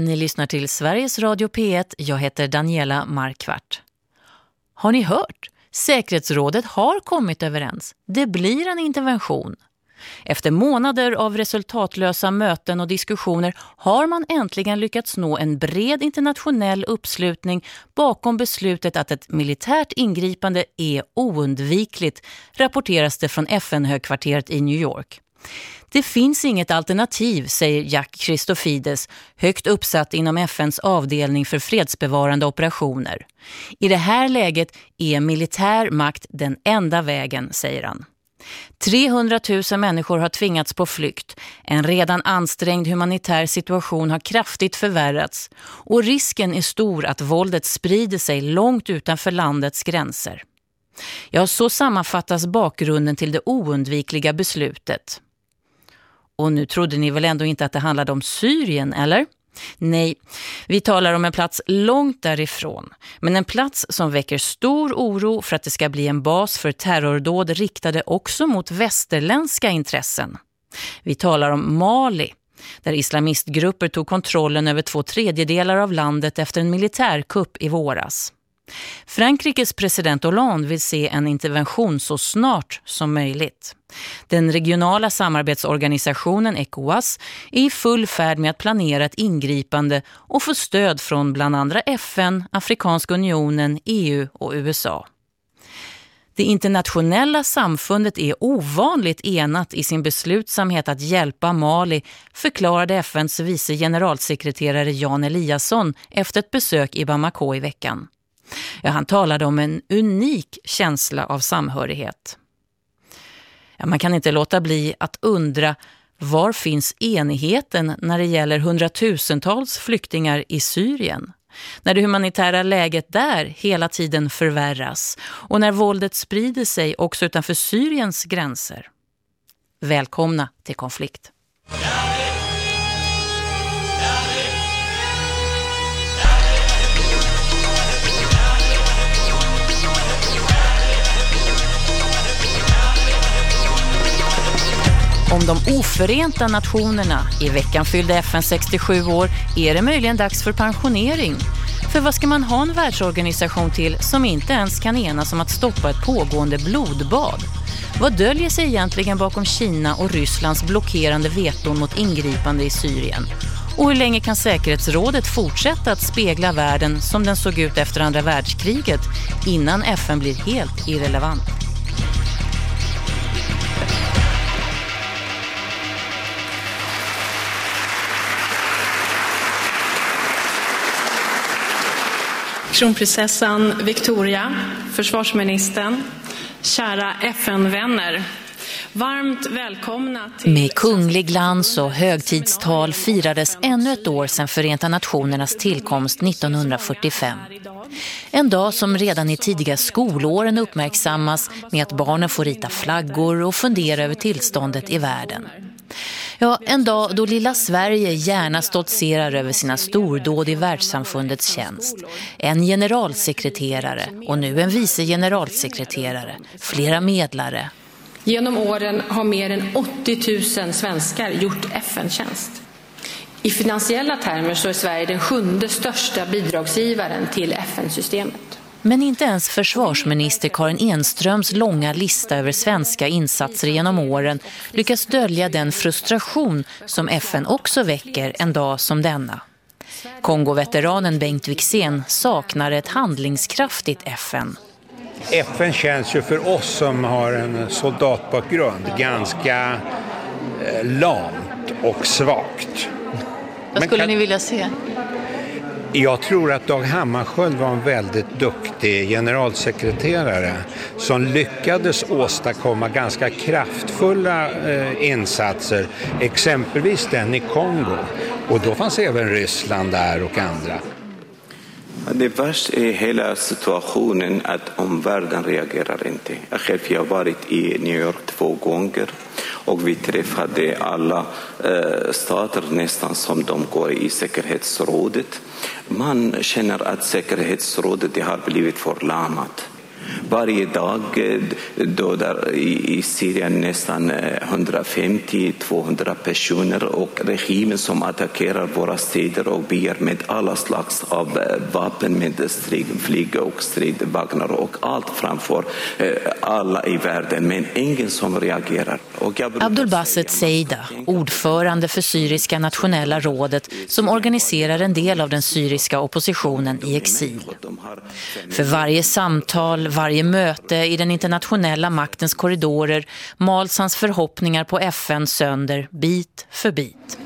Ni lyssnar till Sveriges Radio P1. Jag heter Daniela Markvart. Har ni hört? Säkerhetsrådet har kommit överens. Det blir en intervention. Efter månader av resultatlösa möten och diskussioner har man äntligen lyckats nå en bred internationell uppslutning bakom beslutet att ett militärt ingripande är oundvikligt, rapporteras det från FN-högkvarteret i New York. Det finns inget alternativ, säger Jack Christofides, högt uppsatt inom FNs avdelning för fredsbevarande operationer. I det här läget är militär makt den enda vägen, säger han. 300 000 människor har tvingats på flykt. En redan ansträngd humanitär situation har kraftigt förvärrats och risken är stor att våldet sprider sig långt utanför landets gränser. Ja, så sammanfattas bakgrunden till det oundvikliga beslutet. Och nu trodde ni väl ändå inte att det handlade om Syrien, eller? Nej, vi talar om en plats långt därifrån. Men en plats som väcker stor oro för att det ska bli en bas för terrordåd riktade också mot västerländska intressen. Vi talar om Mali, där islamistgrupper tog kontrollen över två tredjedelar av landet efter en militärkupp i våras. Frankrikes president Hollande vill se en intervention så snart som möjligt. Den regionala samarbetsorganisationen ECOWAS är i full färd med att planera ett ingripande och få stöd från bland andra FN, Afrikanska unionen, EU och USA. Det internationella samfundet är ovanligt enat i sin beslutsamhet att hjälpa Mali, förklarade FNs vice generalsekreterare Jan Eliasson efter ett besök i Bamako i veckan. Ja, han talade om en unik känsla av samhörighet. Ja, man kan inte låta bli att undra var finns enigheten när det gäller hundratusentals flyktingar i Syrien? När det humanitära läget där hela tiden förvärras och när våldet sprider sig också utanför Syriens gränser. Välkomna till konflikt. Om de oförenta nationerna i veckan fyllde FN 67 år är det möjligen dags för pensionering. För vad ska man ha en världsorganisation till som inte ens kan enas om att stoppa ett pågående blodbad? Vad döljer sig egentligen bakom Kina och Rysslands blockerande veton mot ingripande i Syrien? Och hur länge kan säkerhetsrådet fortsätta att spegla världen som den såg ut efter andra världskriget innan FN blir helt irrelevant? Kronprinsessan Victoria, försvarsministern, kära FN-vänner. Varmt välkomna till... Med kunglig glans och högtidstal firades ännu ett år sedan Förenta Nationernas tillkomst 1945. En dag som redan i tidiga skolåren uppmärksammas med att barnen får rita flaggor och fundera över tillståndet i världen. Ja, en dag då lilla Sverige gärna stoltserar över sina stordåd i världssamfundets tjänst. En generalsekreterare och nu en vice generalsekreterare, flera medlare. Genom åren har mer än 80 000 svenskar gjort FN-tjänst. I finansiella termer så är Sverige den sjunde största bidragsgivaren till FN-systemet. Men inte ens försvarsminister Karin Enströms långa lista över svenska insatser genom åren lyckas dölja den frustration som FN också väcker en dag som denna. Kongo-veteranen Bengt Wixen saknar ett handlingskraftigt FN. FN känns ju för oss som har en soldatbakgrund ganska eh, lamt och svagt. Vad skulle kan... ni vilja se? Jag tror att Dag Hammarskjöld var en väldigt duktig generalsekreterare som lyckades åstadkomma ganska kraftfulla eh, insatser, exempelvis den i Kongo. Och då fanns även Ryssland där och andra. Det värsta är hela situationen att omvärlden reagerar inte. Jag själv har varit i New York två gånger och vi träffade alla eh, stater nästan som de går i säkerhetsrådet. Man känner att säkerhetsrådet det har blivit förlamat. Varje dag dödar i Syrien nästan 150-200 personer och regimen som attackerar våra städer och byar med alla slags av vapen, med flyg och stridvagnar och allt framför alla i världen, men ingen som reagerar. Abdul Basset Seida, ordförande för Syriska nationella rådet som organiserar en del av den syriska oppositionen i exil. För varje samtal, varje möte i den internationella maktens korridorer mals hans förhoppningar på FN sönder bit för bit.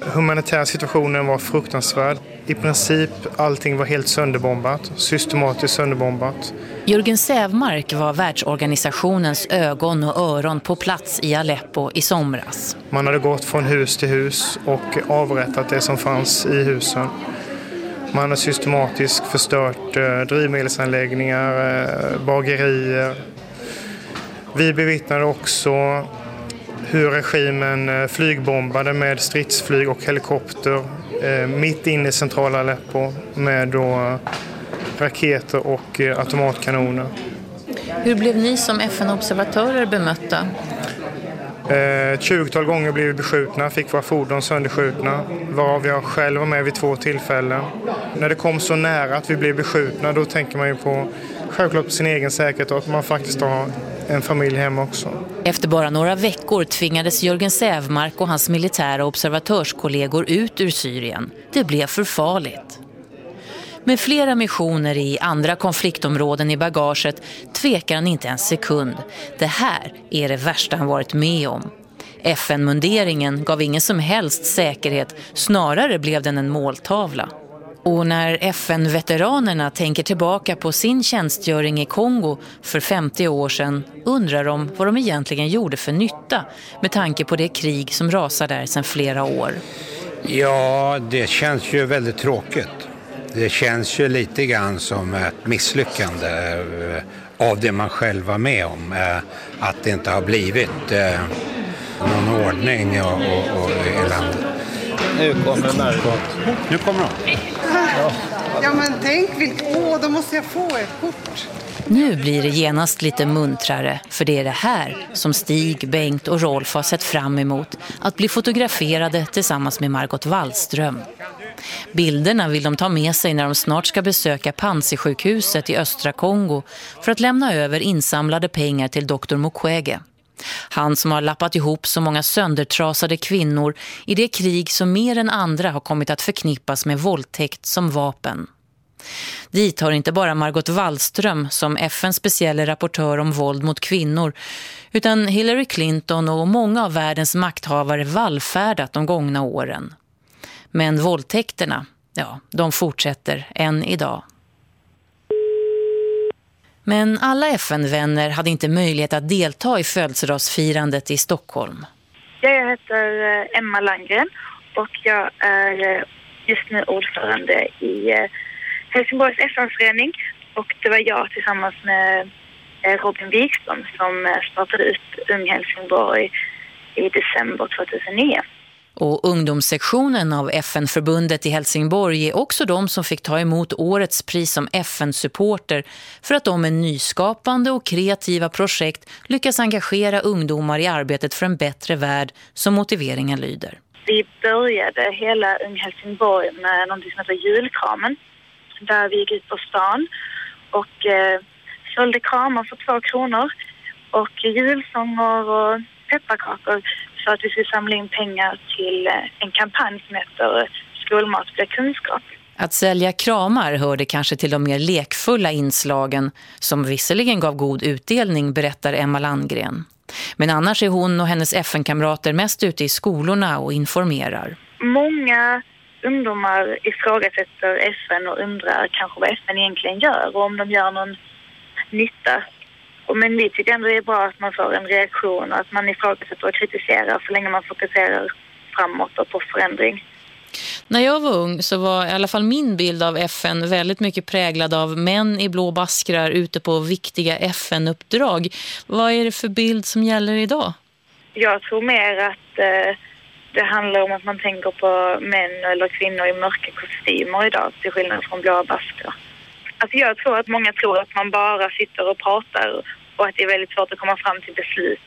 Humanitära situationen var fruktansvärd. I princip allting var helt sönderbombat, systematiskt sönderbombat. Jörgen Sävmark var världsorganisationens ögon och öron på plats i Aleppo i somras. Man hade gått från hus till hus och avrättat det som fanns i husen. Man har systematiskt förstört eh, drivmedelsanläggningar, eh, bagerier. Vi bevittnade också hur regimen eh, flygbombade med stridsflyg och helikopter eh, mitt inne i centrala Aleppo med då raketer och eh, automatkanoner. Hur blev ni som FN-observatörer bemötta? Ett tjugotal gånger blev vi beskjutna, fick våra fordon sönderskjutna, varav jag själv var med vid två tillfällen. När det kom så nära att vi blev beskjutna, då tänker man ju på självklart på sin egen säkerhet och att man faktiskt har en familj hemma också. Efter bara några veckor tvingades Jörgen Sävmark och hans militära observatörskollegor ut ur Syrien. Det blev för farligt. Med flera missioner i andra konfliktområden i bagaget tvekar han inte en sekund. Det här är det värsta han varit med om. FN-munderingen gav ingen som helst säkerhet, snarare blev den en måltavla. Och när FN-veteranerna tänker tillbaka på sin tjänstgöring i Kongo för 50 år sedan undrar de vad de egentligen gjorde för nytta med tanke på det krig som rasar där sedan flera år. Ja, det känns ju väldigt tråkigt. Det känns ju lite grann som ett misslyckande eh, av det man själv var med om. Eh, att det inte har blivit eh, någon ordning och, och, och elände. Nu kommer Margot. Nu kommer de. Ja. ja men tänk vilket... Åh, då måste jag få ett kort. Nu blir det genast lite muntrare för det är det här som Stig, Bengt och Rolf har sett fram emot att bli fotograferade tillsammans med Margot Wallström. Bilderna vill de ta med sig när de snart ska besöka Panzisjukhuset i östra Kongo för att lämna över insamlade pengar till Dr. Mukwege. Han som har lappat ihop så många söndertrasade kvinnor i det krig som mer än andra har kommit att förknippas med våldtäkt som vapen. Dit har inte bara Margot Wallström som FNs speciella rapportör om våld mot kvinnor utan Hillary Clinton och många av världens makthavare vallfärdat de gångna åren. Men våldtäkterna, ja, de fortsätter än idag. Men alla FN-vänner hade inte möjlighet att delta i födelsedagsfirandet i Stockholm. Jag heter eh, Emma Landgren och jag är eh, just nu ordförande i eh, Helsingborgs FN-förening och det var jag tillsammans med Robin Wikström som startade ut Ung Helsingborg i december 2009. Och ungdomssektionen av FN-förbundet i Helsingborg är också de som fick ta emot årets pris som FN-supporter för att de med nyskapande och kreativa projekt lyckas engagera ungdomar i arbetet för en bättre värld som motiveringen lyder. Vi började hela Ung Helsingborg med något som heter julkramen där vi gick ut på stan och eh, sålde kramar för två kronor och julsånger och pepparkakor för att vi skulle samla in pengar till eh, en kampanj som heter Skolmat blir kunskap. Att sälja kramar hörde kanske till de mer lekfulla inslagen som visserligen gav god utdelning, berättar Emma Landgren. Men annars är hon och hennes FN-kamrater mest ute i skolorna och informerar. Många ungdomar ifrågasätter FN och undrar kanske vad FN egentligen gör och om de gör någon nytta men vi tycker ändå det är bra att man får en reaktion och att man ifrågasätter och kritiserar så länge man fokuserar framåt och på förändring. När jag var ung så var i alla fall min bild av FN väldigt mycket präglad av män i blå baskrar ute på viktiga FN-uppdrag. Vad är det för bild som gäller idag? Jag tror mer att eh, det handlar om att man tänker på män eller kvinnor i mörka kostymer idag till skillnad från blåa baskrar. Alltså jag tror att många tror att man bara sitter och pratar och att det är väldigt svårt att komma fram till beslut.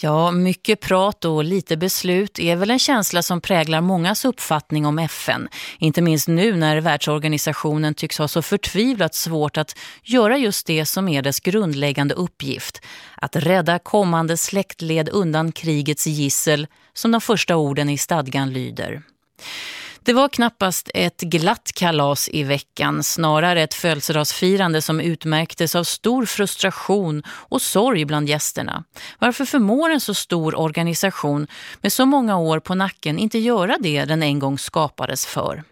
Ja, mycket prat och lite beslut är väl en känsla som präglar mångas uppfattning om FN. Inte minst nu när världsorganisationen tycks ha så förtvivlat svårt att göra just det som är dess grundläggande uppgift. Att rädda kommande släktled undan krigets gissel, som de första orden i stadgan lyder. Det var knappast ett glatt kalas i veckan, snarare ett födelsedagsfirande som utmärktes av stor frustration och sorg bland gästerna. Varför förmår en så stor organisation med så många år på nacken inte göra det den en gång skapades för?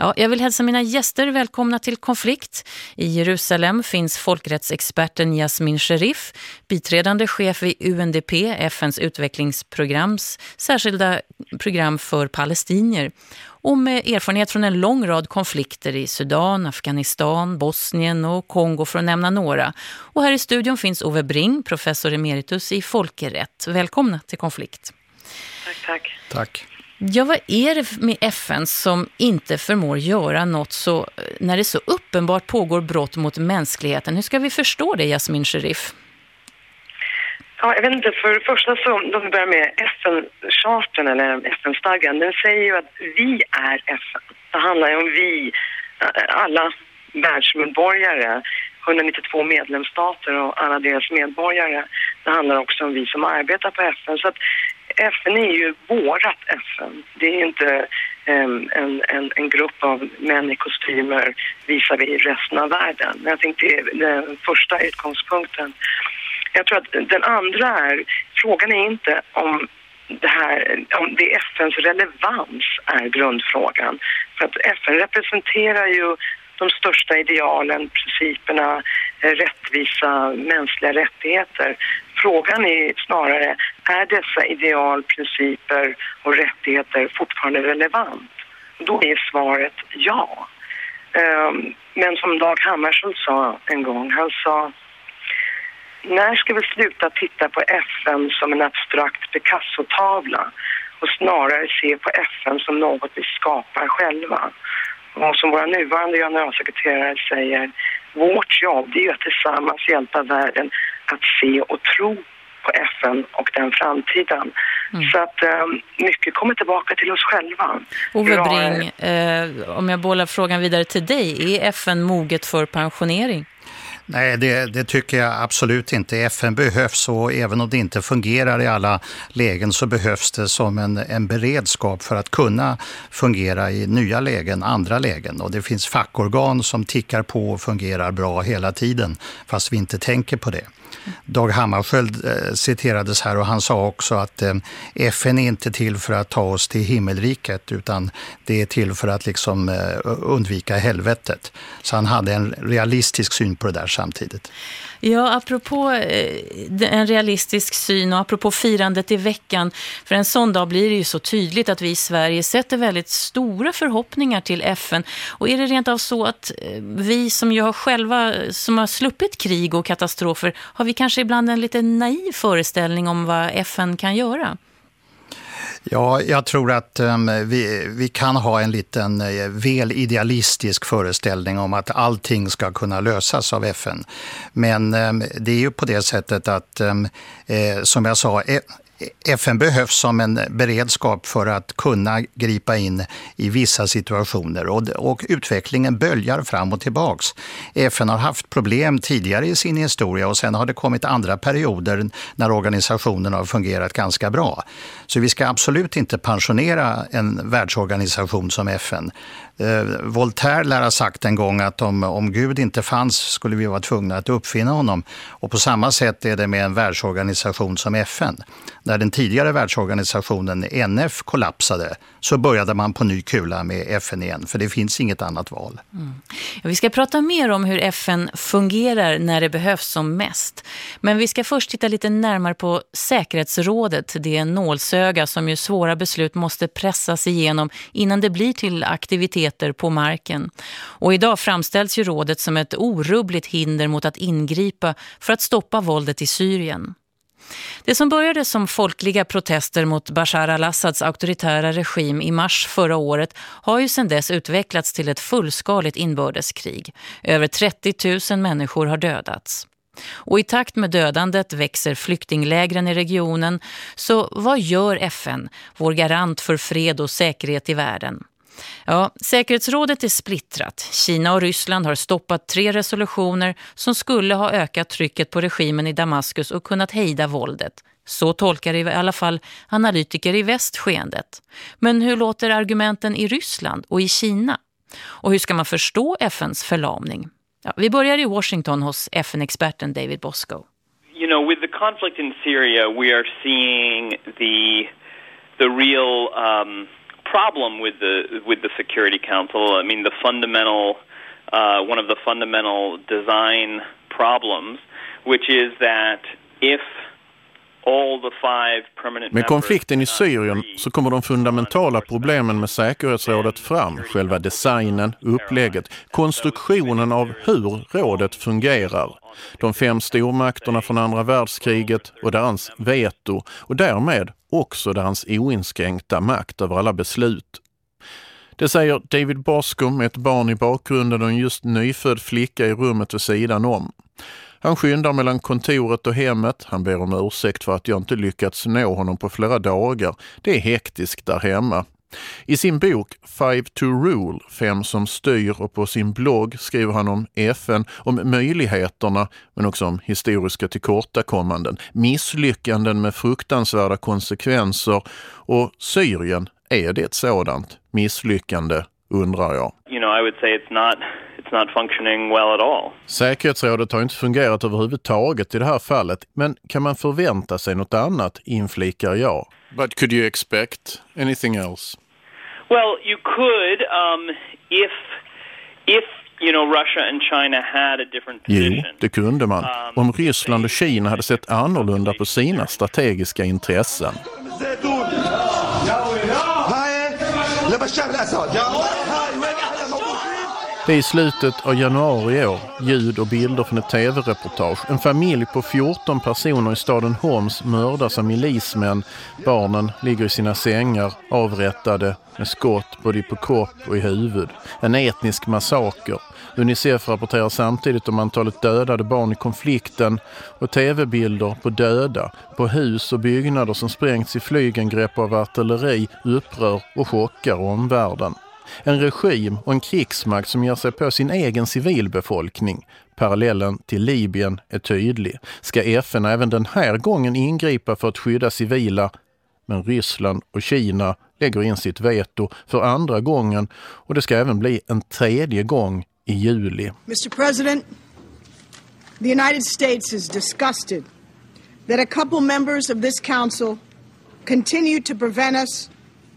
Ja, jag vill hälsa mina gäster välkomna till Konflikt. I Jerusalem finns folkrättsexperten Jasmin Sherif, biträdande chef vid UNDP, FNs utvecklingsprograms särskilda program för palestinier och med erfarenhet från en lång rad konflikter i Sudan, Afghanistan, Bosnien och Kongo för att nämna några. Och här i studion finns Ove Bring, professor emeritus i folkrätt. Välkomna till Konflikt. Tack, tack. Tack. Ja, vad är det med FN som inte förmår göra något så eh, när det så uppenbart pågår brott mot mänskligheten? Hur ska vi förstå det, Jasmin Sherif? Ja, jag vet inte, för det första så, om vi börjar med FN-charten eller FN-stadgan, den säger ju att vi är FN. Det handlar ju om vi, eh, alla världsmedborgare, 192 medlemsstater och alla deras medborgare. Det handlar också om vi som arbetar på FN. Så att FN är ju vårat FN. Det är inte um, en, en, en, grupp av män i kostymer visar vi resten av världen. Jag tänkte det är den första utgångspunkten. Jag tror att den andra är, frågan är inte om det här, om det FNs relevans är grundfrågan. För att FN representerar ju de största idealen, principerna, eh, rättvisa mänskliga rättigheter. Frågan är snarare, är dessa ideal, principer och rättigheter fortfarande relevant? Då är svaret ja. Ehm, men som Dag Hammarskjöld sa en gång, han sa när ska vi sluta titta på FN som en abstrakt Picasso-tavla och snarare se på FN som något vi skapar själva? Och som vår nuvarande generalsekreterare säger, vårt jobb det är att tillsammans hjälpa världen att se och tro på FN och den framtiden. Mm. Så att um, mycket kommer tillbaka till oss själva. Ove Bring, eh, om jag bollar frågan vidare till dig, är FN moget för pensionering? Nej, det, det, tycker jag absolut inte. FN behövs och även om det inte fungerar i alla lägen så behövs det som en, en beredskap för att kunna fungera i nya lägen, andra lägen. Och det finns fackorgan som tickar på och fungerar bra hela tiden fast vi inte tänker på det. Dag Hammarskjöld eh, citerades här och han sa också att eh, FN är inte till för att ta oss till himmelriket utan det är till för att liksom eh, undvika helvetet. Så han hade en realistisk syn på det där samtidigt. Ja, apropå eh, en realistisk syn och apropå firandet i veckan. För en sån dag blir det ju så tydligt att vi i Sverige sätter väldigt stora förhoppningar till FN. Och är det rent av så att eh, vi som ju har själva, som har sluppit krig och katastrofer, har vi kanske ibland en lite naiv föreställning om vad FN kan göra? Ja, jag tror att um, vi, vi kan ha en liten uh, väl idealistisk föreställning om att allting ska kunna lösas av FN. Men um, det är ju på det sättet att, um, eh, som jag sa, e- FN behövs som en beredskap för att kunna gripa in i vissa situationer och, och, utvecklingen böljar fram och tillbaks. FN har haft problem tidigare i sin historia och sen har det kommit andra perioder när organisationen har fungerat ganska bra. Så vi ska absolut inte pensionera en världsorganisation som FN. Eh, Voltaire lär ha sagt en gång att om, om Gud inte fanns skulle vi vara tvungna att uppfinna honom. Och på samma sätt är det med en världsorganisation som FN. När den tidigare världsorganisationen NF kollapsade så började man på ny kula med FN igen, för det finns inget annat val. Mm. Vi ska prata mer om hur FN fungerar när det behövs som mest. Men vi ska först titta lite närmare på säkerhetsrådet, det nålsöga som ju svåra beslut måste pressas igenom innan det blir till aktivitet meter på marken. Och idag framställs ju rådet som ett orubbligt hinder mot att ingripa för att stoppa våldet i Syrien. Det som började som folkliga protester mot Bashar al-Assads auktoritära regim i mars förra året har ju sedan dess utvecklats till ett fullskaligt inbördeskrig. Över 30 000 människor har dödats. Och i takt med dödandet växer flyktinglägren i regionen. Så vad gör FN, vår garant för fred och säkerhet i världen? Ja, säkerhetsrådet är splittrat. Kina och Ryssland har stoppat tre resolutioner som skulle ha ökat trycket på regimen i Damaskus och kunnat hejda våldet. Så tolkar i alla fall analytiker i väst skeendet. Men hur låter argumenten i Ryssland och i Kina? Och hur ska man förstå FNs förlamning? Ja, vi börjar i Washington hos FN-experten David Bosco. You know, with the conflict in Syria, we are seeing the the real um, problem with the with the Security Council. I mean, the fundamental uh, one of the fundamental design problems, which is that Med konflikten i Syrien så kommer de fundamentala problemen med säkerhetsrådet fram. Själva designen, upplägget, konstruktionen av hur rådet fungerar. De fem stormakterna från andra världskriget och deras veto och därmed också deras oinskränkta makt över alla beslut. Det säger David Boscom med ett barn i bakgrunden och en just nyfödd flicka i rummet vid sidan om. Han skyndar mellan kontoret och hemmet. Han ber om ursäkt för att jag inte lyckats nå honom på flera dagar. Det är hektiskt där hemma. I sin bok Five to Rule, Fem som styr och på sin blogg skriver han om FN, om möjligheterna men också om historiska tillkortakommanden, misslyckanden med fruktansvärda konsekvenser och Syrien, är det ett sådant misslyckande undrar jag. You know, I would say it's not it's not functioning well at all. Säkerhetsrådet har inte fungerat överhuvudtaget i det här fallet, men kan man förvänta sig något annat, inflikar jag. But could you expect anything else? Well, you could um, if if You know, Russia and China had a different position. Jo, det kunde man. Um, Om Ryssland och Kina hade sett annorlunda på sina strategiska intressen. Det är i slutet av januari i år, ljud och bilder från ett tv-reportage. En familj på 14 personer i staden Homs mördas av milismän. Barnen ligger i sina sängar, avrättade med skott både på kropp och i huvud. En etnisk massaker. Unicef rapporterar samtidigt om antalet dödade barn i konflikten och tv-bilder på döda, på hus och byggnader som sprängts i flygangrepp av artilleri upprör och chockar omvärlden. En regim och en krigsmakt som ger sig på sin egen civilbefolkning. Parallellen till Libyen är tydlig. Ska FN även den här gången ingripa för att skydda civila? Men Ryssland och Kina lägger in sitt veto för andra gången och det ska även bli en tredje gång i juli. Mr President, the United States is disgusted that a couple members of this council continue to prevent us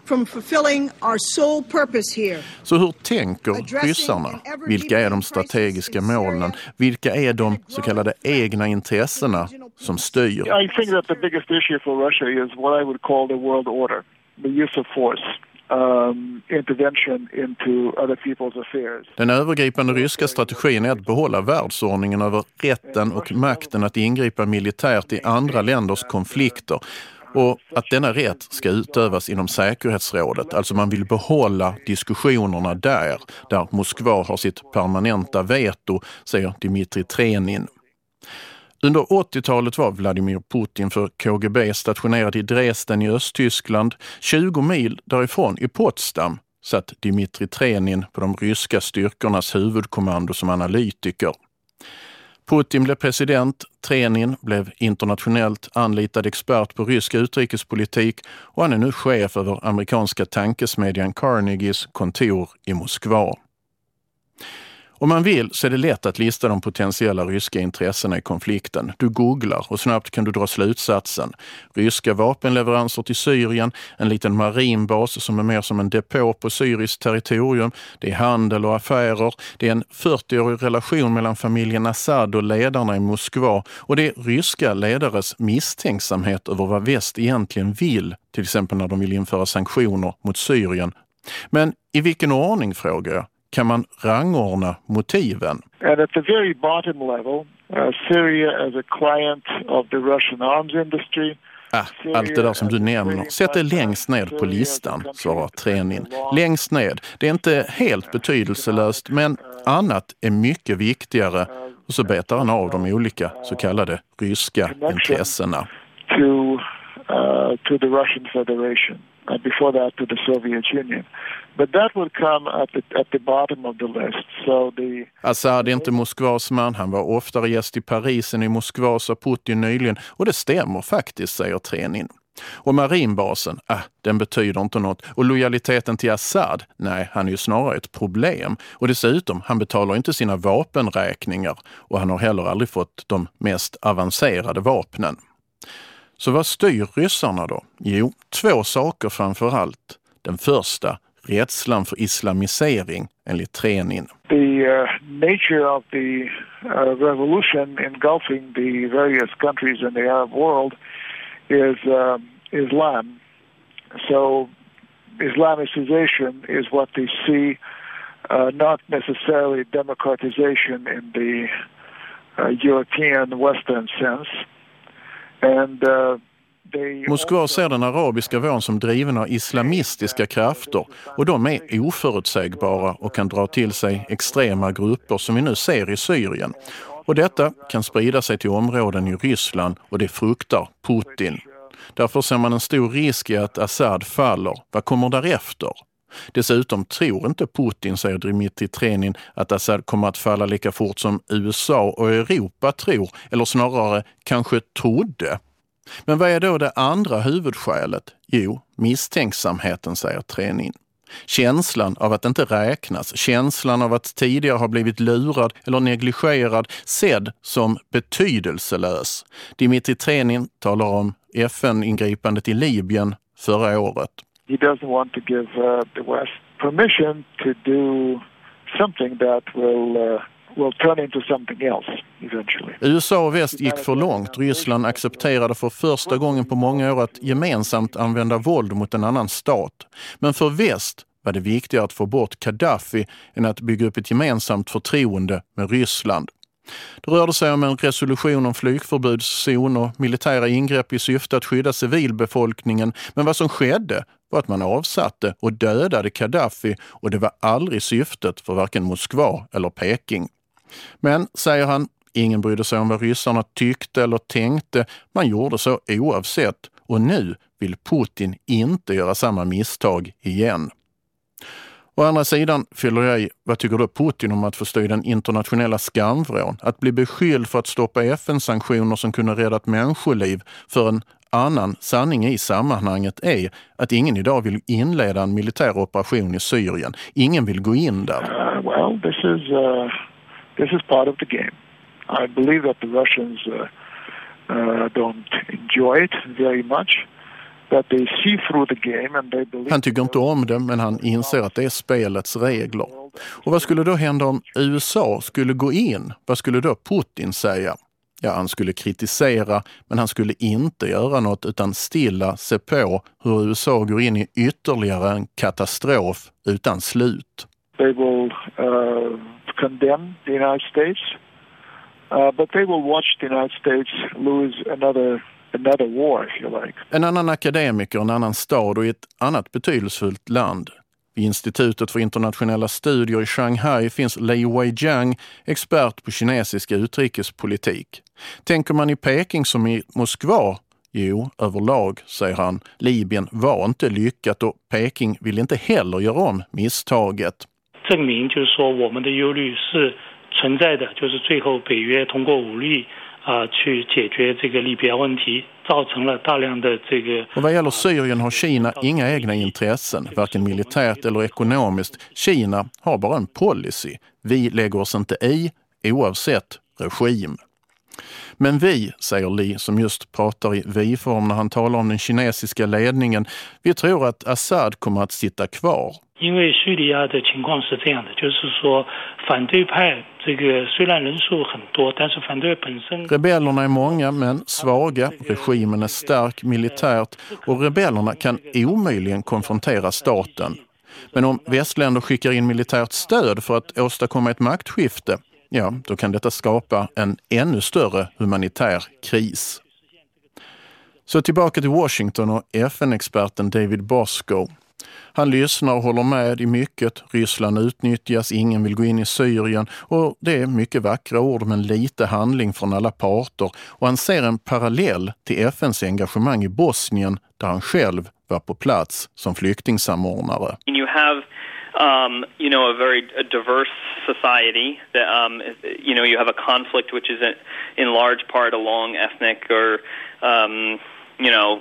from fulfilling our sole purpose here. Så hur tänker ryssarna? Vilka är de strategiska målen? Vilka är de så kallade egna intressena som styr? I think that the biggest issue for Russia is what I would call the world order, the use of force. Um, intervention into other people's affairs. Den övergripande ryska strategin är att behålla världsordningen över rätten och makten att ingripa militärt i andra länders konflikter och att denna rätt ska utövas inom säkerhetsrådet. Alltså man vill behålla diskussionerna där, där Moskva har sitt permanenta veto, säger Dimitri Trenin. Under 80-talet var Vladimir Putin för KGB stationerad i Dresden i Östtyskland. 20 mil därifrån, i Potsdam, satt Dimitri Trenin på de ryska styrkornas huvudkommando som analytiker. Putin blev president, Trenin blev internationellt anlitad expert på rysk utrikespolitik och han är nu chef över amerikanska tankesmedjan Carnegies kontor i Moskva. Om man vill så är det lätt att lista de potentiella ryska intressena i konflikten. Du googlar och snabbt kan du dra slutsatsen. Ryska vapenleveranser till Syrien, en liten marinbas som är mer som en depå på syriskt territorium. Det är handel och affärer. Det är en 40-årig relation mellan familjen Assad och ledarna i Moskva. Och det är ryska ledares misstänksamhet över vad väst egentligen vill. Till exempel när de vill införa sanktioner mot Syrien. Men i vilken ordning, frågar jag? Kan man rangordna motiven. And at the very bottom level, uh, Syria as a client of the Russian arms industry. Ah, allt det där som du nämner. Sätt det längst ned på listan, svarar Trenin. Längst ned. Det är inte helt betydelselöst, men annat är mycket viktigare. Och så betar han av de olika så kallade ryska intressena. To, uh, to the Russian Federation. And before that to the Soviet Union. But that would come at the, at the bottom of the list. So the... Assad är inte Moskvas man. Han var oftare gäst i Paris än i Moskva, sa Putin nyligen. Och det stämmer faktiskt, säger Trenin. Och marinbasen, ah, den betyder inte något. Och lojaliteten till Assad, nej, han är ju snarare ett problem. Och dessutom, han betalar inte sina vapenräkningar och han har heller aldrig fått de mest avancerade vapnen. Så vad styr ryssarna då? Jo, två saker framför allt. Den första, rädslan för islamisering enligt Trenin. The uh, nature of the uh, revolution engulfing the various countries in the Arab world is uh, Islam. So Islamicization is what they see, uh, not necessarily democratization in the uh, European Western sense. And uh, Moskva ser den arabiska våren som driven av islamistiska krafter och de är oförutsägbara och kan dra till sig extrema grupper som vi nu ser i Syrien. Och detta kan sprida sig till områden i Ryssland och det fruktar Putin. Därför ser man en stor risk i att Assad faller. Vad kommer därefter? Dessutom tror inte Putin, säger Dmitri Trenin, att Assad kommer att falla lika fort som USA och Europa tror, eller snarare kanske trodde. Men vad är då det andra huvudskälet? Jo, misstänksamheten, säger Trenin. Känslan av att inte räknas, känslan av att tidigare ha blivit lurad eller negligerad, sedd som betydelselös. Dimitri Trenin talar om FN-ingripandet i Libyen förra året. He doesn't want to give uh, the West permission to do something that will uh will turn into something else eventually. USA och väst gick för långt. Ryssland accepterade för första gången på många år att gemensamt använda våld mot en annan stat. Men för väst var det viktigare att få bort Gaddafi än att bygga upp ett gemensamt förtroende med Ryssland. Det rörde sig om en resolution om flygförbudszon och militära ingrepp i syfte att skydda civilbefolkningen. Men vad som skedde var att man avsatte och dödade Gaddafi och det var aldrig syftet för varken Moskva eller Peking. Men, säger han, ingen brydde sig om vad ryssarna tyckte eller tänkte. Man gjorde så oavsett och nu vill Putin inte göra samma misstag igen. Å andra sidan fyller jag i, vad tycker då Putin om att få stå i den internationella skamvrån? Att bli beskylld för att stoppa FN-sanktioner som kunde räddat människoliv för en annan sanning i sammanhanget är att ingen idag vill inleda en militär operation i Syrien. Ingen vill gå in där. Uh, well, this is, uh, this is part of the game. I believe that the Russians uh, uh, don't enjoy it very much. Han tycker inte om det, men han inser att det är spelets regler. Och vad skulle då hända om USA skulle gå in? Vad skulle då Putin säga? Ja, han skulle kritisera, men han skulle inte göra något utan stilla se på hur USA går in i ytterligare en katastrof utan slut. They will uh, condemn the United States, uh, but they will watch the United States lose another another war, if you like. En annan akademiker, en annan stad och i ett annat betydelsefullt land. Vid Institutet för internationella studier i Shanghai finns Lei Weijiang, expert på kinesisk utrikespolitik. Tänker man i Peking som i Moskva? Jo, överlag, säger han, Libyen var inte lyckat och Peking vill inte heller göra om misstaget. 证明就是说我们的忧虑是存在的，就是最后北约通过武力啊，去解决这个利比亚问题，造成了大量的这个。Och vad gäller Syrien har Kina inga egna intressen, varken militärt eller ekonomiskt. Kina har bara en policy. Vi lägger oss inte i, oavsett regim. Men vi, säger Li som just pratar i vi-form när han talar om den kinesiska ledningen, vi tror att Assad kommer att sitta kvar. 因为叙利亚的情况是这样的，就是说反对派这个虽然人数很多，但是反对本身。Rebellerna är många men svaga, regimen är stark militärt och rebellerna kan omöjligen konfrontera staten. Men om västländer skickar in militärt stöd för att åstadkomma ett maktskifte, ja, då kan detta skapa en ännu större humanitär kris. Så tillbaka till Washington och FN-experten David Bosco. Han lyssnar och håller med i mycket. Ryssland utnyttjas, ingen vill gå in i Syrien och det är mycket vackra ord men lite handling från alla parter. Och han ser en parallell till FNs engagemang i Bosnien där han själv var på plats som flyktingsamordnare. You have um, you know, a very a diverse society. That, um, you know, you have a conflict which is uh, in large part along ethnic or, um, you know,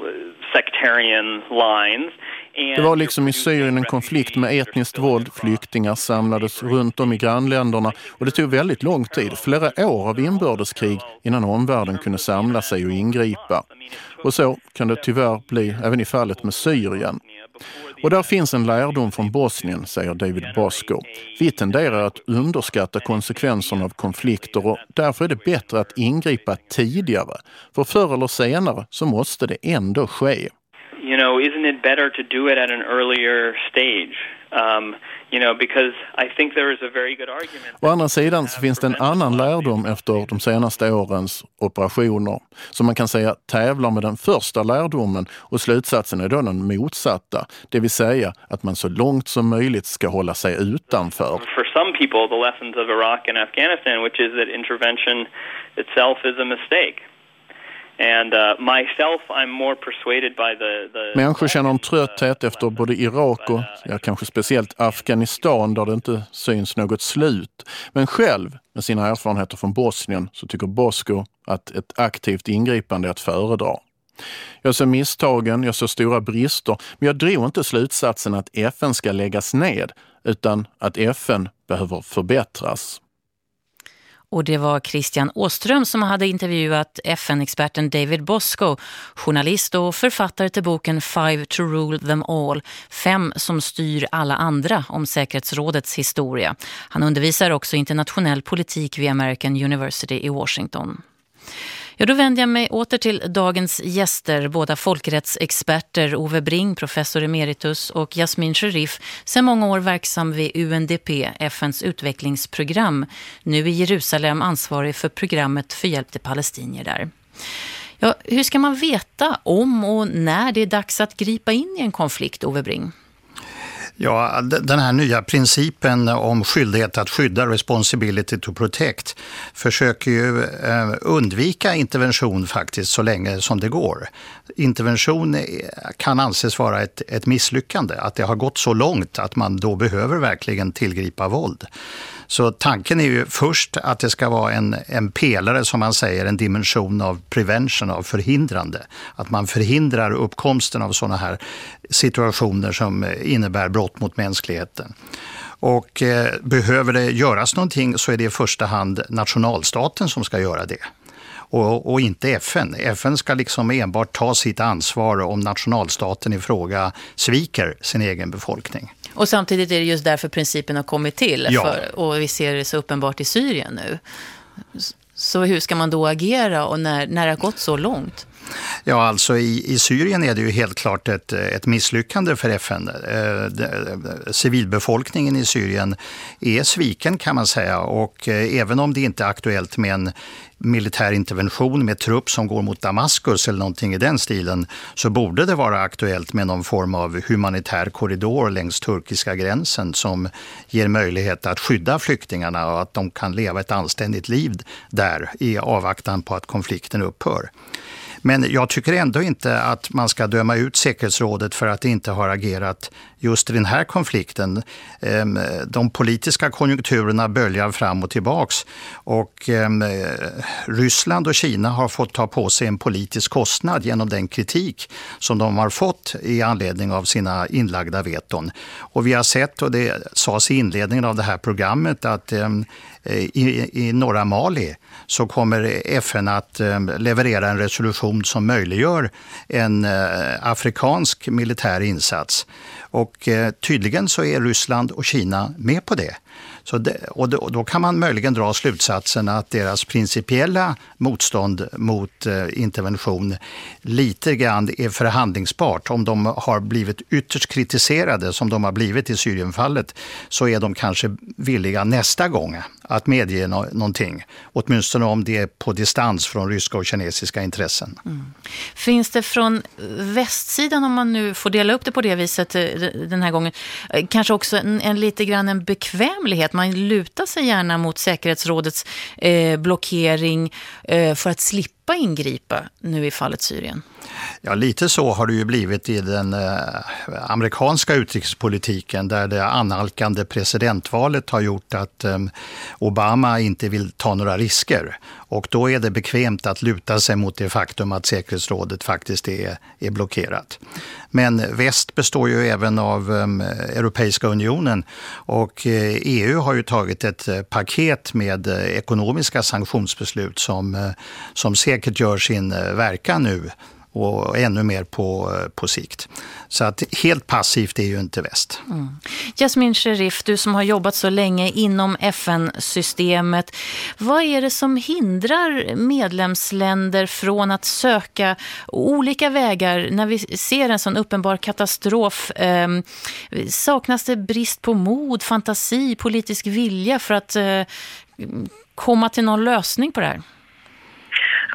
sectarian lines. Det var liksom i Syrien en konflikt med etniskt våld. Flyktingar samlades runt om i grannländerna och det tog väldigt lång tid, flera år av inbördeskrig innan omvärlden kunde samla sig och ingripa. Och så kan det tyvärr bli även i fallet med Syrien. Och där finns en lärdom från Bosnien, säger David Bosco. Vi tenderar att underskatta konsekvenserna av konflikter och därför är det bättre att ingripa tidigare. För förr eller senare så måste det ändå ske. You know, isn't it better to do it at an earlier stage? Um, you know, because I think there is a very good argument. Å andra sidan så finns det en annan lärdom efter de senaste årens operationer som man kan säga tävlar med den första lärdomen och slutsatsen är då den motsatta. Det vill säga att man så långt som möjligt ska hålla sig utanför. For some people the lessons of Iraq and Afghanistan which is that intervention itself is a mistake. And, uh, myself, I'm more persuaded by the, the... Människor känner en trötthet efter både Irak och ja, kanske speciellt Afghanistan där det inte syns något slut. Men själv, med sina erfarenheter från Bosnien, så tycker Bosco att ett aktivt ingripande är att föredra. Jag ser misstagen, jag ser stora brister, men jag drog inte slutsatsen att FN ska läggas ned, utan att FN behöver förbättras. Och det var Christian Åström som hade intervjuat FN-experten David Bosco, journalist och författare till boken Five to Rule Them All, fem som styr alla andra om säkerhetsrådets historia. Han undervisar också internationell politik vid American University i Washington. Ja, då vänder jag mig åter till dagens gäster, båda folkrättsexperter Ove Bring, professor emeritus och Jasmin Sherif, sedan många år verksam vid UNDP, FNs utvecklingsprogram, nu i Jerusalem ansvarig för programmet för hjälp till palestinier där. Ja, hur ska man veta om och när det är dags att gripa in i en konflikt, Ove Bring? Ja, den här nya principen om skyldighet att skydda, responsibility to protect, försöker ju eh, undvika intervention faktiskt så länge som det går. Intervention eh, kan anses vara ett, ett misslyckande, att det har gått så långt att man då behöver verkligen tillgripa våld. Så tanken är ju först att det ska vara en, en pelare, som man säger, en dimension av prevention, av förhindrande. Att man förhindrar uppkomsten av sådana här situationer som innebär brott mot mänskligheten. Och eh, behöver det göras någonting så är det i första hand nationalstaten som ska göra det. Och, och, inte FN. FN ska liksom enbart ta sitt ansvar om nationalstaten i fråga sviker sin egen befolkning. Och samtidigt är det just därför principen har kommit till. Ja. För, och vi ser det så uppenbart i Syrien nu. Så hur ska man då agera och när, när det har gått så långt? Ja, alltså i, i Syrien är det ju helt klart ett, ett misslyckande för FN. Eh, eh, civilbefolkningen i Syrien är sviken kan man säga och eh, även om det inte är aktuellt med en militär intervention med trupp som går mot Damaskus eller någonting i den stilen så borde det vara aktuellt med någon form av humanitär korridor längs turkiska gränsen som ger möjlighet att skydda flyktingarna och att de kan leva ett anständigt liv där i avvaktan på att konflikten upphör. Men jag tycker ändå inte att man ska döma ut säkerhetsrådet för att det inte har agerat just i den här konflikten. Ehm, de politiska konjunkturerna böljar fram och tillbaks och ehm, Ryssland och Kina har fått ta på sig en politisk kostnad genom den kritik som de har fått i anledning av sina inlagda veton. Och vi har sett, och det sades i inledningen av det här programmet, att ehm, i, i norra Mali så kommer FN att leverera en resolution som möjliggör en eh, afrikansk militär insats. Och eh, tydligen så är Ryssland och Kina med på det. Så det, och då, då, kan man möjligen dra slutsatsen att deras principiella motstånd mot eh, intervention lite grann är förhandlingsbart. Om de har blivit ytterst kritiserade, som de har blivit i Syrienfallet, så är de kanske villiga nästa gång att medge no någonting. Åtminstone om det är på distans från ryska och kinesiska intressen. Mm. Finns det från västsidan, om man nu får dela upp det på det viset eh, den här gången, eh, kanske också en, en lite grann en bekvämlighet? Man lutar sig gärna mot säkerhetsrådets eh, blockering eh, för att slippa ingripa nu i fallet Syrien. Ja, lite så har det ju blivit i den eh, amerikanska utrikespolitiken där det annalkande presidentvalet har gjort att eh, Obama inte vill ta några risker. Och då är det bekvämt att luta sig mot det faktum att säkerhetsrådet faktiskt är, är blockerat. Men väst består ju även av ehm, Europeiska unionen. Och eh, EU har ju tagit ett eh, paket med eh, ekonomiska sanktionsbeslut som, som säkert gör sin verkan nu och ännu mer på, på sikt. Så att helt passivt är ju inte väst. Mm. Jasmin Sherif, du som har jobbat så länge inom FN-systemet. Vad är det som hindrar medlemsländer från att söka olika vägar när vi ser en sån uppenbar katastrof? Eh, saknas det brist på mod, fantasi, politisk vilja för att eh, komma till någon lösning på det här?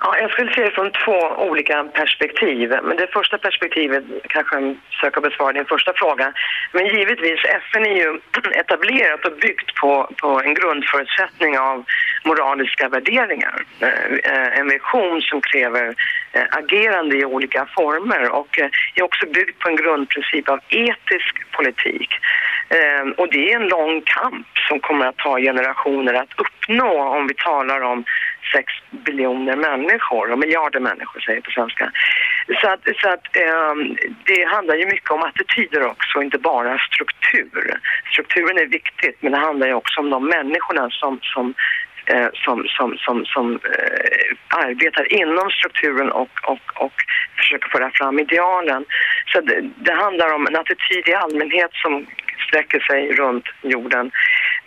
Ja, jag skulle se det från två olika perspektiv. Men det första perspektivet kanske söka besvara din första fråga. Men givetvis, FN är ju etablerat och byggt på, på en grundförutsättning av moraliska värderingar. Eh, en vision som kräver eh, agerande i olika former och eh, är också byggt på en grundprincip av etisk politik. Och det är en lång kamp som kommer att ta generationer att uppnå om vi talar om sex biljoner människor, och miljarder människor säger på svenska. Så att, så att um, det handlar ju mycket om attityder också, inte bara struktur. Strukturen är viktigt, men det handlar ju också om de människorna som, som eh, som, som, som, som eh, arbetar inom strukturen och, och, och försöker föra fram idealen. Så det, det, handlar om en attityd i allmänhet som sträcker sig runt jorden.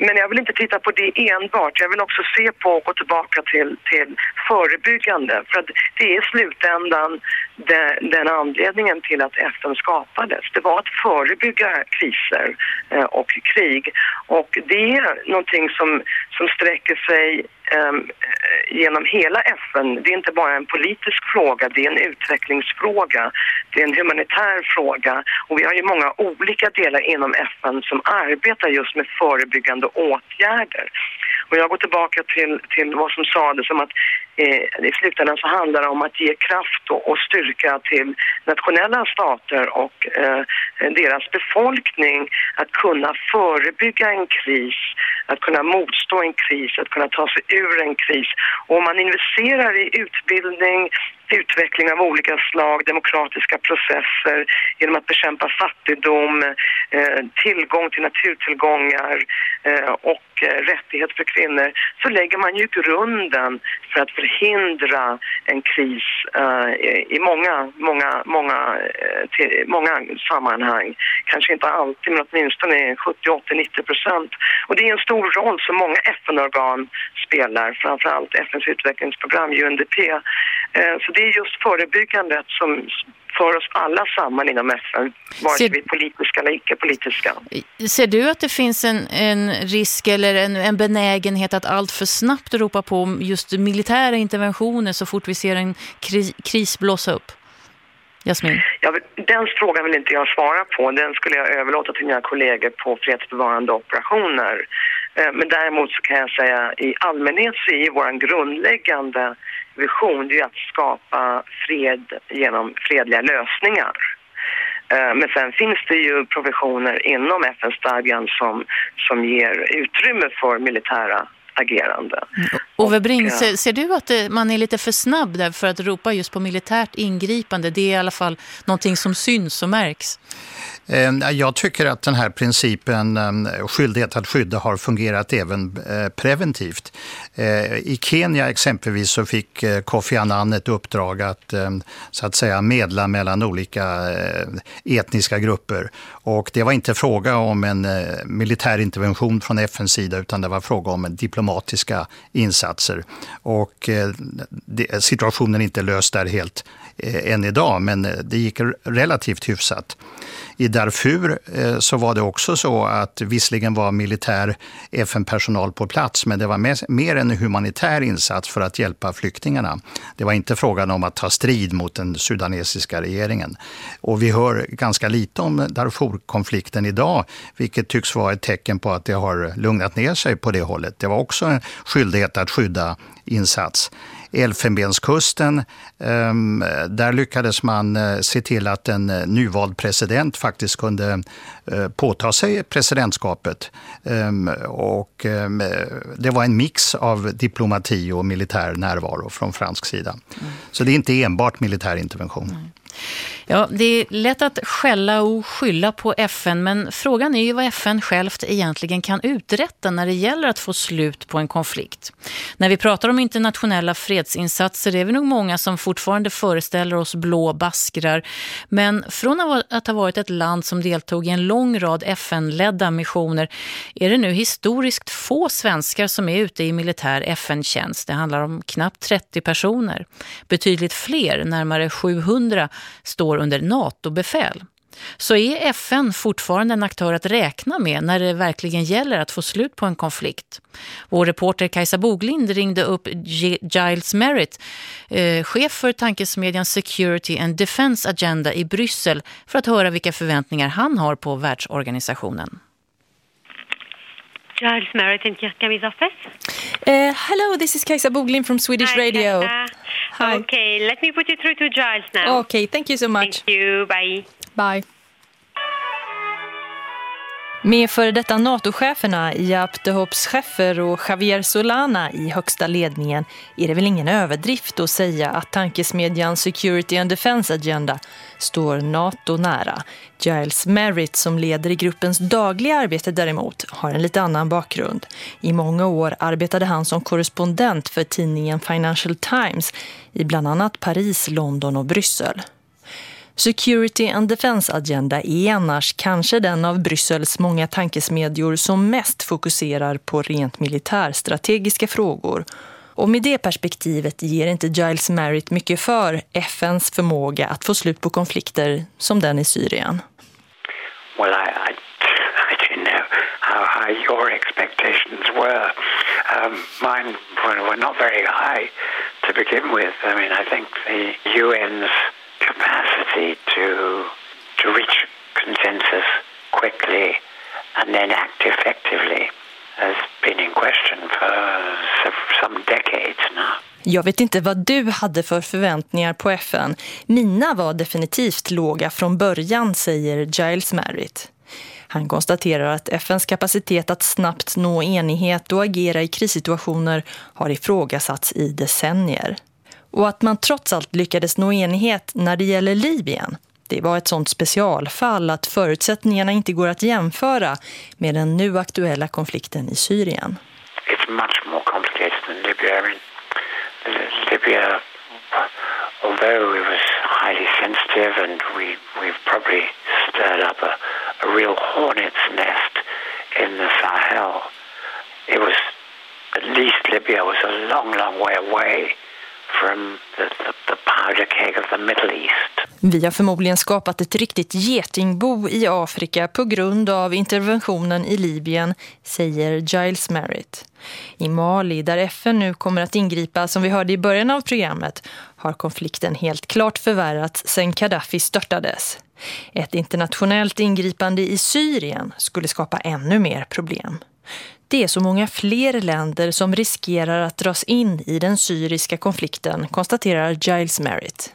Men jag vill inte titta på det enbart. Jag vill också se på och gå tillbaka till, till förebyggande. För att det är i slutändan den, den anledningen till att FN skapades. Det var att förebygga kriser eh, och krig. Och det är någonting som, som sträcker sig Ehm, eh, genom hela FN. Det är inte bara en politisk fråga, det är en utvecklingsfråga. Det är en humanitär fråga. Och vi har ju många olika delar inom FN som arbetar just med förebyggande åtgärder. Och jag går tillbaka till, till vad som sades om att eh, i slutändan så handlar det om att ge kraft och, och styrka till nationella stater och eh, deras befolkning att kunna förebygga en kris, att kunna motstå en kris, att kunna ta sig ur en kris. Och om man investerar i utbildning, utveckling av olika slag, demokratiska processer genom att bekämpa fattigdom, eh, tillgång till naturtillgångar eh, och eh, rättighet för kvinnor så lägger man ju grunden för att förhindra en kris i många, många, många, många sammanhang. Kanske inte alltid, men åtminstone 70, 80, 90 procent. Och det är en stor roll som många FN-organ spelar, framförallt FNs utvecklingsprogram UNDP. Så det är just förebyggandet som för oss alla samman inom FN, vare sig vi är politiska eller icke-politiska. Ser du att det finns en, en risk eller en, en benägenhet att allt för snabbt ropa på just militära interventioner så fort vi ser en kri kris blåsa upp? Jasmin? Ja, den frågan vill inte jag svara på. Den skulle jag överlåta till mina kollegor på fredsbevarande operationer. Eh, men däremot så kan jag säga i allmänhet så är vår grundläggande vision det är att skapa fred genom fredliga lösningar. Eh, men sen finns det ju provisioner inom FN-stadgan som, som ger utrymme för militära agerande. Ove Bring, ser, ser, du att det, man är lite för snabb där för att ropa just på militärt ingripande? Det är i alla fall någonting som syns och märks. Eh, jag tycker att den här principen eh, skyldighet att skydda har fungerat även eh, preventivt. I Kenya exempelvis så fick Kofi Annan ett uppdrag att så att säga medla mellan olika etniska grupper. Och det var inte fråga om en militär intervention från FNs sida utan det var fråga om diplomatiska insatser. Och situationen är inte löst där helt Eh, än idag men eh, det gick relativt hyfsat. I Darfur eh, så var det också så att visserligen var militär FN-personal på plats men det var mer en humanitär insats för att hjälpa flyktingarna. Det var inte frågan om att ta strid mot den sudanesiska regeringen. Och vi hör ganska lite om Darfur-konflikten idag vilket tycks vara ett tecken på att det har lugnat ner sig på det hållet. Det var också en skyldighet att skydda insats. Elfenbenskusten. Ehm, där lyckades man eh, se till att en eh, nyvald president faktiskt kunde eh, påta sig presidentskapet. Ehm, och ehm, det var en mix av diplomati och militär närvaro från fransk sida. Mm. Så det är inte enbart militär intervention. Mm. Ja, det är lätt att skälla och skylla på FN men frågan är ju vad FN självt egentligen kan uträtta när det gäller att få slut på en konflikt. När vi pratar om internationella fredsinsatser är vi nog många som fortfarande föreställer oss blå baskrar. Men från att ha varit ett land som deltog i en lång rad FN-ledda missioner är det nu historiskt få svenskar som är ute i militär FN-tjänst. Det handlar om knappt 30 personer. Betydligt fler, närmare 700, står under NATO-befäl. Så är FN fortfarande en aktör att räkna med när det verkligen gäller att få slut på en konflikt. Vår reporter Kajsa Boglind ringde upp Giles Merritt, eh, chef för tankesmedjan Security and Defense Agenda i Bryssel för att höra vilka förväntningar han har på världsorganisationen. Giles Merritt in Kirkami's office. Uh, hello, this is Kajsa Boglin from Swedish Hi, Radio. Hi. Okay, let me put you through to Giles now. Okay, thank you so much. Thank you, bye. Bye. Med före detta NATO-cheferna Jaap de Hoops Scheffer och Javier Solana i högsta ledningen är det väl ingen överdrift att säga att tankesmedjan Security and Defense Agenda står NATO nära. Giles Merritt som leder i gruppens dagliga arbete däremot har en lite annan bakgrund. I många år arbetade han som korrespondent för tidningen Financial Times i bland annat Paris, London och Bryssel. Security and Defense Agenda är annars kanske den av Bryssels många tankesmedjor som mest fokuserar på rent militärstrategiska frågor. Och med det perspektivet ger inte Giles Merritt mycket för FNs förmåga att få slut på konflikter som den i Syrien. Well, I, I, I didn't know how high your expectations were. Um, mine were not very high to begin with. I mean, I think the UN's capacity to to reach consensus quickly and then act effectively has been in question for some decades now. Jag vet inte vad du hade för förväntningar på FN. Mina var definitivt låga från början, säger Giles Merritt. Han konstaterar att FNs kapacitet att snabbt nå enighet och agera i krissituationer har ifrågasatts i decennier. Och att man trots allt lyckades nå enighet när det gäller Libyen, det var ett sånt specialfall att förutsättningarna inte går att jämföra med den nu aktuella konflikten i Syrien. It's much more complicated than Libya. I mean, Libya, although it was highly sensitive and we, we've probably stirred up a, a real hornet's nest in the Sahel, it was, at least Libya was a long, long way away the, the, the powder keg of the Middle East. Vi har förmodligen skapat ett riktigt getingbo i Afrika på grund av interventionen i Libyen, säger Giles Merritt. I Mali, där FN nu kommer att ingripa som vi hörde i början av programmet, har konflikten helt klart förvärrats sedan Gaddafi störtades. Ett internationellt ingripande i Syrien skulle skapa ännu mer problem. Det är så många fler länder som riskerar att dras in i den syriska konflikten, konstaterar Giles Merritt.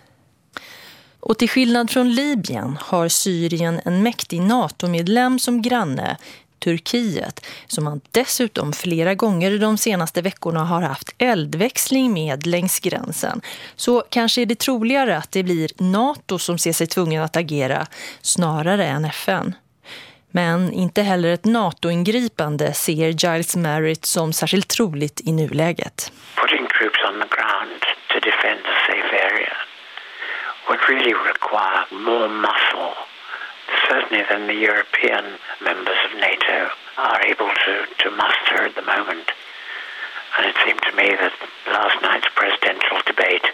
Och till skillnad från Libyen har Syrien en mäktig NATO-medlem som granne, Turkiet som man dessutom flera gånger de senaste veckorna har haft eldväxling med längs gränsen. Så kanske är det troligare att det blir NATO som ser sig tvungen att agera snarare än FN. Men inte heller ett NATO-ingripande ser Giles Merritt som särskilt troligt i nuläget. Putting troops on the ground to defend a safe area would really require more muscle, certainly than the European members of NATO are able to, to muster at the moment. And it seemed to me that last night's presidential debate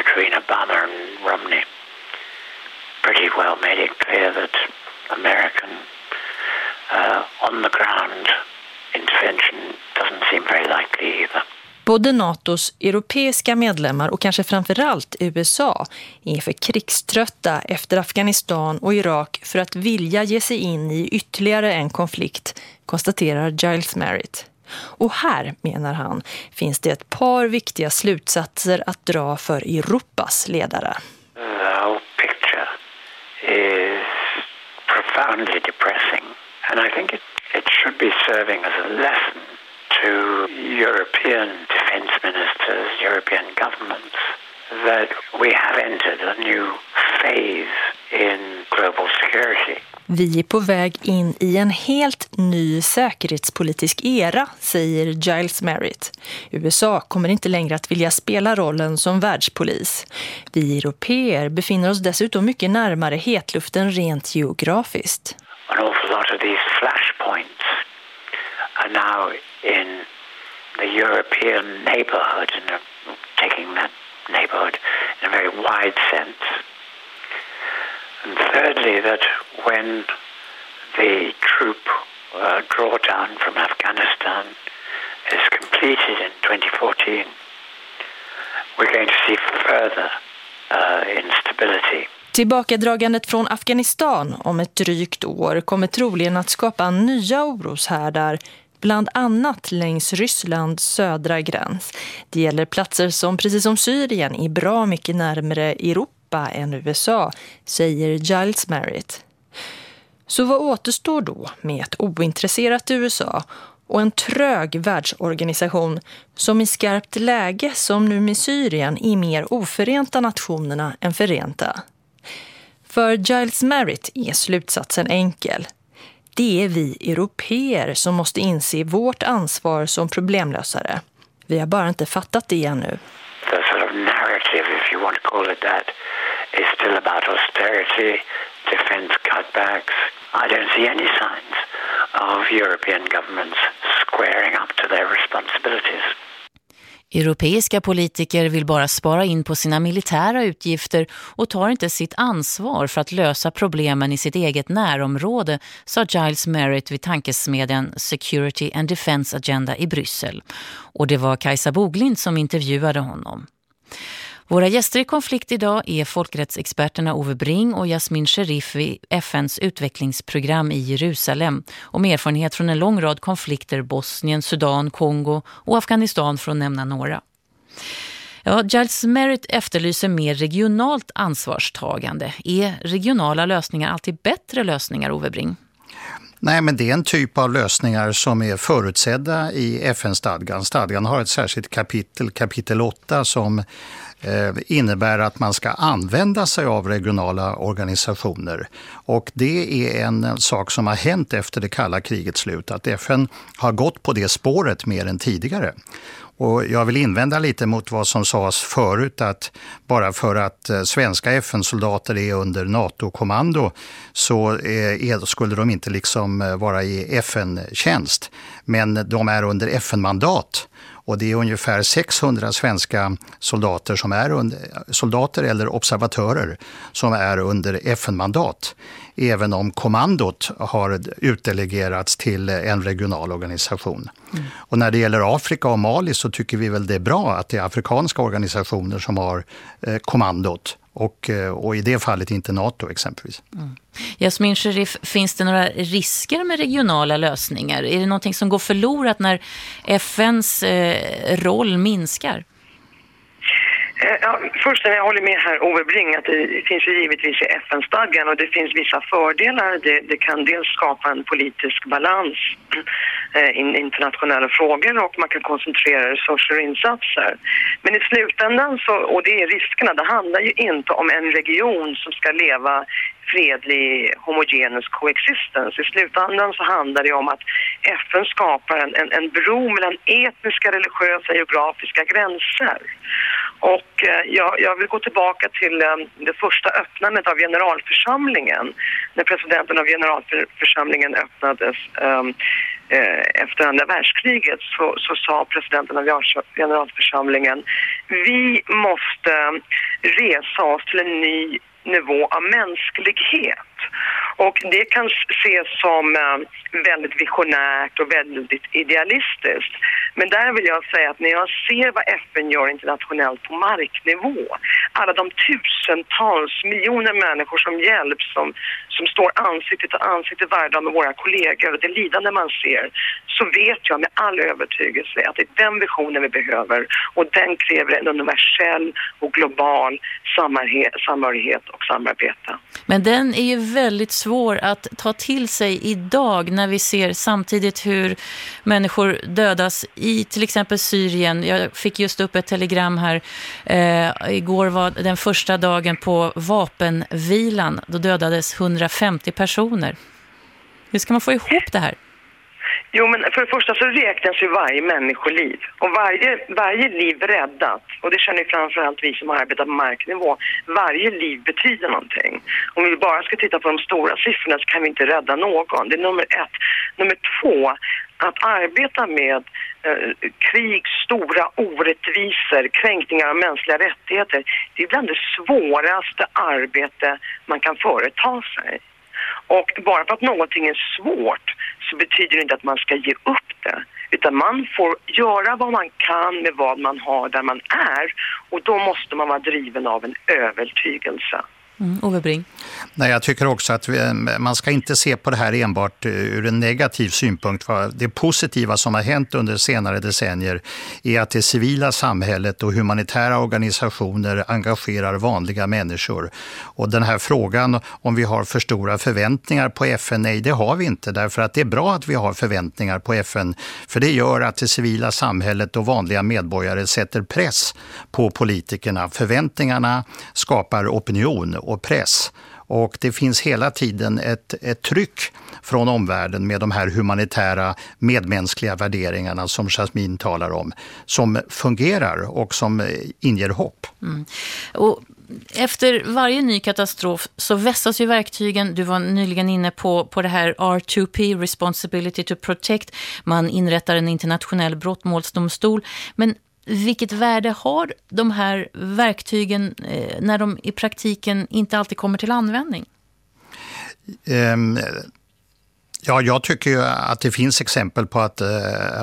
between Obama and Romney pretty well made it clear that American uh, on the ground intervention doesn't seem very likely either. Både NATOs europeiska medlemmar och kanske framförallt USA är för krigströtta efter Afghanistan och Irak för att vilja ge sig in i ytterligare en konflikt, konstaterar Giles Merritt. Och här, menar han, finns det ett par viktiga slutsatser att dra för Europas ledare. The whole picture is profoundly depressing and I think it, it should be serving as a lesson to European defense ministers, European governments, that we have entered a new phase in global security. Vi är på väg in i en helt ny säkerhetspolitisk era, säger Giles Merritt. USA kommer inte längre att vilja spela rollen som världspolis. Vi europeer befinner oss dessutom mycket närmare hetluften rent geografiskt. An awful lot of these flashpoints are now in the European neighborhood and taking that neighborhood in a very wide sense. And thirdly, that when the troop uh, drawdown from Afghanistan is completed in 2014, we're going to see further uh, instability. Tillbakadragandet från Afghanistan om ett drygt år kommer troligen att skapa nya oroshärdar bland annat längs Rysslands södra gräns. Det gäller platser som precis som Syrien är bra mycket närmare Europa än USA, säger Giles Merritt. Så vad återstår då med ett ointresserat USA och en trög världsorganisation som i skarpt läge som nu med Syrien är mer oförenta nationerna än förenta? För Giles Merritt är slutsatsen enkel. Det är vi europeer som måste inse vårt ansvar som problemlösare. Vi har bara inte fattat det ännu. The sort of narrative, if you want to call it that, is still about austerity, defense cutbacks. I don't see any signs of European governments squaring up to their responsibilities. Europeiska politiker vill bara spara in på sina militära utgifter och tar inte sitt ansvar för att lösa problemen i sitt eget närområde, sa Giles Merritt vid tankesmedjan Security and Defense Agenda i Bryssel. Och det var Kajsa Boglind som intervjuade honom. Våra gäster i konflikt idag är folkrättsexperterna Ove Bring och Jasmin Sherif vid FNs utvecklingsprogram i Jerusalem och med erfarenhet från en lång rad konflikter Bosnien, Sudan, Kongo och Afghanistan för att nämna några. Ja, Giles Merritt efterlyser mer regionalt ansvarstagande. Är regionala lösningar alltid bättre lösningar, Ove Bring? Nej, men det är en typ av lösningar som är förutsedda i FN-stadgan. Stadgan har ett särskilt kapitel, kapitel 8, som Eh, innebär att man ska använda sig av regionala organisationer. Och det är en sak som har hänt efter det kalla krigets slut, att FN har gått på det spåret mer än tidigare. Och jag vill invända lite mot vad som sades förut att bara för att eh, svenska FN-soldater är under NATO-kommando så eh, är, skulle de inte liksom vara i FN-tjänst. Men de är under FN-mandat. Och det är ungefär 600 svenska soldater, som är under, soldater eller observatörer som är under FN-mandat. Även om kommandot har utdelegerats till en regional organisation. Mm. Och när det gäller Afrika och Mali så tycker vi väl det är bra att det är afrikanska organisationer som har eh, kommandot. Och, eh, och, i det fallet inte NATO exempelvis. Mm. Jasmin Sherif, finns det några risker med regionala lösningar? Är det någonting som går förlorat när FNs eh, roll minskar? Eh, ja, först, jag håller med här Ove Bring att det finns ju givetvis i FN-stadgan och det finns vissa fördelar. Det, det kan dels skapa en politisk balans eh, i i internationella frågor och man kan koncentrera resurser och insatser. Men i slutändan, så, och det är riskerna, det handlar ju inte om en region som ska leva fredlig homogenus coexistence. I slutändan så handlar det om att FN skapar en, en, en bro mellan etniska, religiösa, geografiska gränser. Och eh, jag, jag, vill gå tillbaka till eh, det första öppnandet av generalförsamlingen. När presidenten av generalförsamlingen öppnades ehm, eh, efter andra världskriget så, så sa presidenten av generalförsamlingen vi måste resa oss till en ny nivå av mänsklighet. Och det kan ses som eh, väldigt visionärt och väldigt idealistiskt. Men där vill jag säga att när jag ser vad FN gör internationellt på marknivå, alla de tusentals miljoner människor som hjälps, som, som står ansikte till ansikte varje dag med våra kollegor och det lidande man ser, så vet jag med all övertygelse att det är den visionen vi behöver och den kräver en universell och global samhörighet och samarbete. Men den är ju väldigt svår att ta till sig idag när vi ser samtidigt hur människor dödas i till exempel Syrien. Jag fick just upp ett telegram här. Eh, igår var den första dagen på vapenvilan. Då dödades 150 personer. Hur ska man få ihop det här? Jo, men för det första så räknas ju varje människoliv. Och varje, varje liv räddat, och det känner framförallt vi som arbetar på marknivå, varje liv betyder någonting. Om vi bara ska titta på de stora siffrorna så kan vi inte rädda någon. Det är nummer ett. Nummer två, att arbeta med eh, krig, stora orättvisor, kränkningar av mänskliga rättigheter, det är bland det svåraste arbete man kan företa sig. Och bara för att någonting är svårt så betyder det inte att man ska ge upp det. Utan man får göra vad man kan med vad man har där man är. Och då måste man vara driven av en övertygelse. Mm, Ove Bring. Nej, jag tycker också att vi, eh, man ska inte se på det här enbart eh, ur en negativ synpunkt. Det positiva som har hänt under senare decennier är att det civila samhället och humanitära organisationer engagerar vanliga människor. Och den här frågan om vi har för stora förväntningar på FN, nej det har vi inte. Därför att det är bra att vi har förväntningar på FN. För det gör att det civila samhället och vanliga medborgare sätter press på politikerna. Förväntningarna skapar opinion och press. Och det finns hela tiden ett, ett tryck från omvärlden med de här humanitära medmänskliga värderingarna som Jasmine talar om, som fungerar och som eh, inger hopp. Mm. Och efter varje ny katastrof så vässas ju verktygen. Du var nyligen inne på, på det här R2P, Responsibility to Protect. Man inrättar en internationell brottmålsdomstol. Men vilket värde har de här verktygen eh, när de i praktiken inte alltid kommer till användning? Um, Ja, jag tycker ju att det finns exempel på att eh,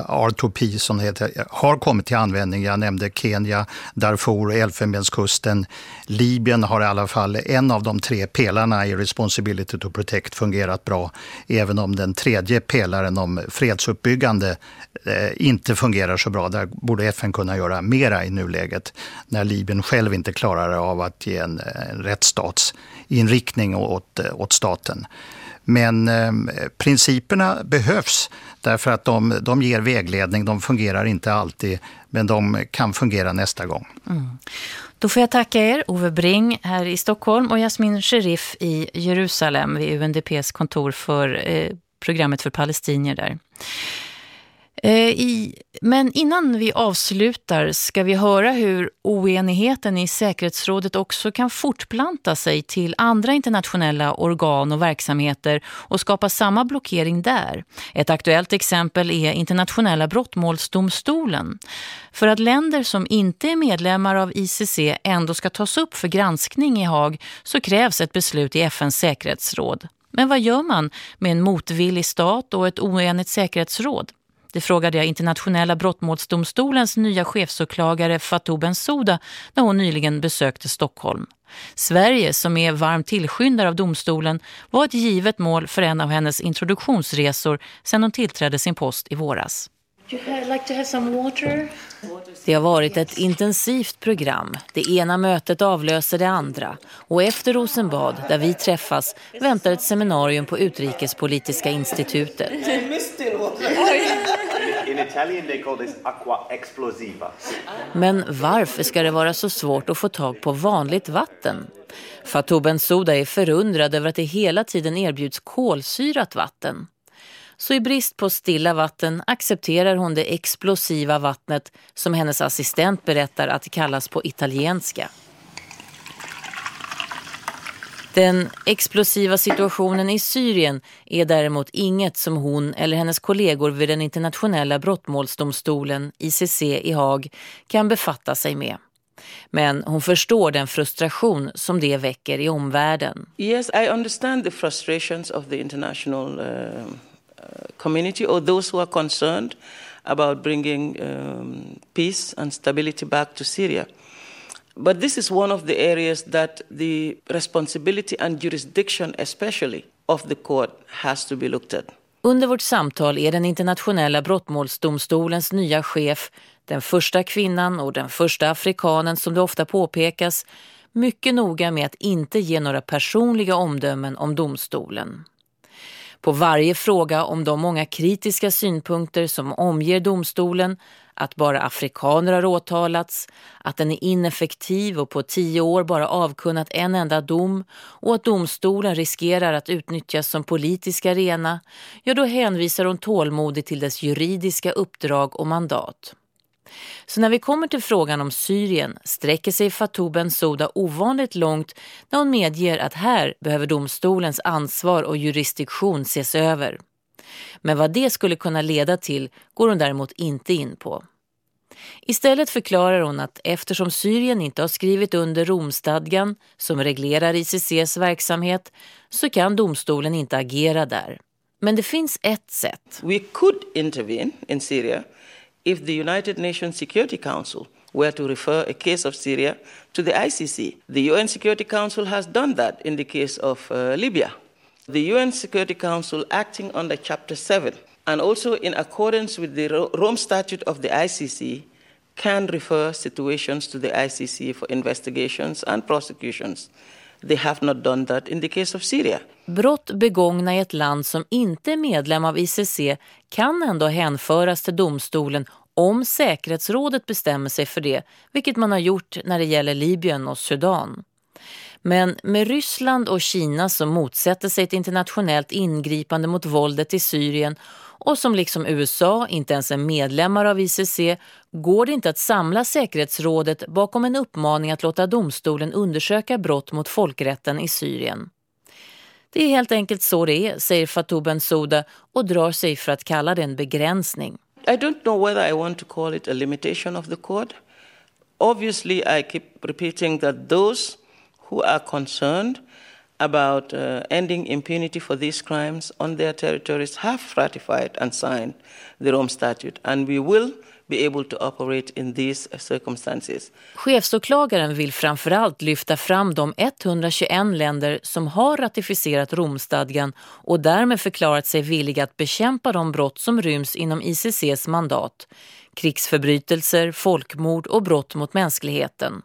R2P som det heter, har kommit till användning. Jag nämnde Kenya, Darfur, Elfenbenskusten. Libyen har i alla fall en av de tre pelarna i Responsibility to Protect fungerat bra. Även om den tredje pelaren om fredsuppbyggande eh, inte fungerar så bra. Där borde FN kunna göra mera i nuläget när Libyen själv inte klarar av att ge en, en rättsstatsinriktning åt, åt staten. Men eh, principerna behövs därför att de, de ger vägledning. De fungerar inte alltid, men de kan fungera nästa gång. Mm. Då får jag tacka er, Ove Bring här i Stockholm och Jasmin Sherif i Jerusalem vid UNDPs kontor för eh, programmet för palestinier där. Eh, I, men innan vi avslutar ska vi höra hur oenigheten i säkerhetsrådet också kan fortplanta sig till andra internationella organ och verksamheter och skapa samma blockering där. Ett aktuellt exempel är internationella brottmålsdomstolen. För att länder som inte är medlemmar av ICC ändå ska tas upp för granskning i Haag så krävs ett beslut i FNs säkerhetsråd. Men vad gör man med en motvillig stat och ett oenigt säkerhetsråd? Det frågade jag internationella brottmålsdomstolens nya chefsåklagare Fatou Bensouda när hon nyligen besökte Stockholm. Sverige, som är varm tillskyndare av domstolen, var ett givet mål för en av hennes introduktionsresor sedan hon tillträdde sin post i våras. Det har varit ett intensivt program. Det ena mötet avlöser det andra. Och efter Rosenbad, där vi träffas, väntar ett seminarium på Utrikespolitiska institutet. In Italian they call this explosiva. Men varför ska det vara så svårt att få tag på vanligt vatten? Fatou Bensouda är förundrad över att det hela tiden erbjuds kolsyrat vatten. Så i brist på stilla vatten accepterar hon det explosiva vattnet som hennes assistent berättar att det kallas på italienska. Den explosiva situationen i Syrien är däremot inget som hon eller hennes kollegor vid den internationella brottmålsdomstolen ICC i Haag kan befatta sig med. Men hon förstår den frustration som det väcker i omvärlden. Yes, I understand the frustrations of the international uh, uh community or those who are concerned about bringing um, peace and stability back to Syria. But this is one of the areas that the responsibility and jurisdiction especially of the court has to be looked at. Under vårt samtal är den internationella brottmålsdomstolens nya chef, den första kvinnan och den första afrikanen som det ofta påpekas, mycket noga med att inte ge några personliga omdömen om domstolen. På varje fråga om de många kritiska synpunkter som omger domstolen, att bara afrikaner har åtalats, att den är ineffektiv och på tio år bara avkunnat en enda dom och att domstolen riskerar att utnyttjas som politisk arena, ja då hänvisar hon tålmodigt till dess juridiska uppdrag och mandat. Så när vi kommer till frågan om Syrien sträcker sig Fatou Bensouda ovanligt långt när hon medger att här behöver domstolens ansvar och jurisdiktion ses över. Men vad det skulle kunna leda till går hon däremot inte in på. Istället förklarar hon att eftersom Syrien inte har skrivit under Romstadgan som reglerar ICCs verksamhet så kan domstolen inte agera där. Men det finns ett sätt. We could intervene in Syria if the United Nations Security Council were to refer a case of Syria to the ICC. The UN Security Council has done that in the case of uh, Libya. The UN Security Council, acting under Chapter 7 and also in accordance with the Rome Statute of the ICC, can refer situations to the ICC for investigations and prosecutions. They have not done that in the case of Syria. Brott begångna i ett land som inte är medlem av ICC kan ändå hänföras till domstolen om säkerhetsrådet bestämmer sig för det, vilket man har gjort när det gäller Libyen och Sudan. Men med Ryssland och Kina som motsätter sig ett internationellt ingripande mot våldet i Syrien och som liksom USA inte ens är medlemmar av ICC går det inte att samla säkerhetsrådet bakom en uppmaning att låta domstolen undersöka brott mot folkrätten i Syrien. Det är helt enkelt så det är, säger Fatou Bensouda och drar sig för att kalla det en begränsning. I don't know whether I want to call it a limitation of the court. Obviously I keep repeating that those who are concerned about uh, ending impunity for these crimes on their territories have ratified and signed the Rome Statute, and we will be able to operate in these uh, circumstances. Chefsåklagaren vill framförallt lyfta fram de 121 länder som har ratificerat Romstadgan och därmed förklarat sig villiga att bekämpa de brott som ryms inom ICCs mandat. Krigsförbrytelser, folkmord och brott mot mänskligheten.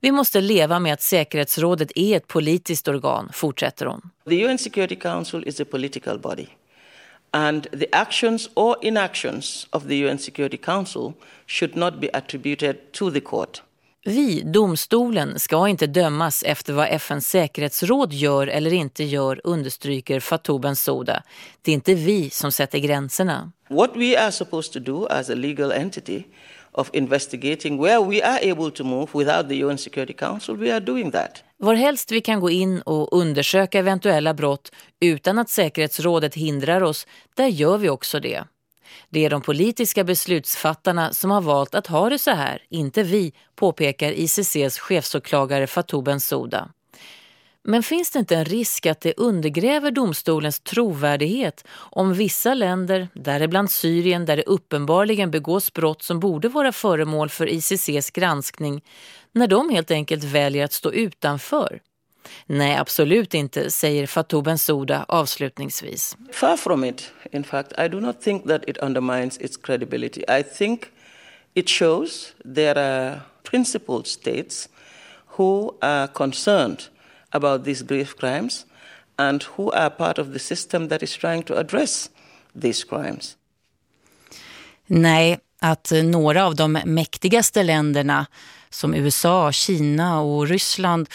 Vi måste leva med att säkerhetsrådet är ett politiskt organ, fortsätter hon. The UN Security Council is a political body. And the actions or inactions of the UN Security Council should not be attributed to the court. Vi, domstolen, ska inte dömas efter vad FNs säkerhetsråd gör eller inte gör, understryker Fatou Bensouda. Det är inte vi som sätter gränserna. What we are supposed to do as a legal entity of investigating where we are able to move without the UN Security Council, we are doing that. Varhelst vi kan gå in och undersöka eventuella brott utan att säkerhetsrådet hindrar oss, där gör vi också det. Det är de politiska beslutsfattarna som har valt att ha det så här, inte vi, påpekar ICCs chefsåklagare Fatou Bensouda. Men finns det inte en risk att det undergräver domstolens trovärdighet om vissa länder, däribland Syrien där det uppenbarligen begås brott som borde vara föremål för ICCs granskning, när de helt enkelt väljer att stå utanför? Nej, absolut inte, säger Fatou Bensouda avslutningsvis. Far from it. In fact, I do not think that it undermines its credibility. I think it shows there are principled states who are concerned about these grave crimes and who are part of the system that is trying to address these crimes. Nej, att några av de mäktigaste länderna som USA, Kina och Ryssland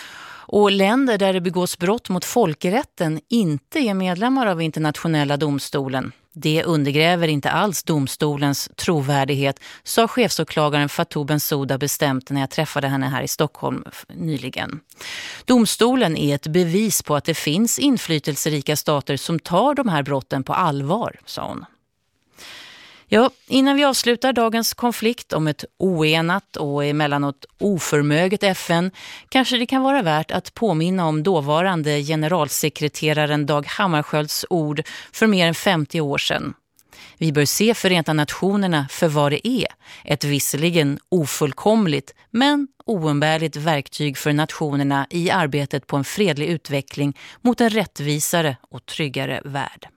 och länder där det begås brott mot folkrätten inte är medlemmar av internationella domstolen. Det undergräver inte alls domstolens trovärdighet, sa chefsåklagaren Fatou Bensouda bestämt när jag träffade henne här i Stockholm nyligen. Domstolen är ett bevis på att det finns inflytelserika stater som tar de här brotten på allvar, sa hon. Ja, innan vi avslutar dagens konflikt om ett oenat och emellanåt oförmöget FN kanske det kan vara värt att påminna om dåvarande generalsekreteraren Dag Hammarskjölds ord för mer än 50 år sedan. Vi bör se Förenta Nationerna för vad det är, ett visserligen ofullkomligt men oumbärligt verktyg för nationerna i arbetet på en fredlig utveckling mot en rättvisare och tryggare värld.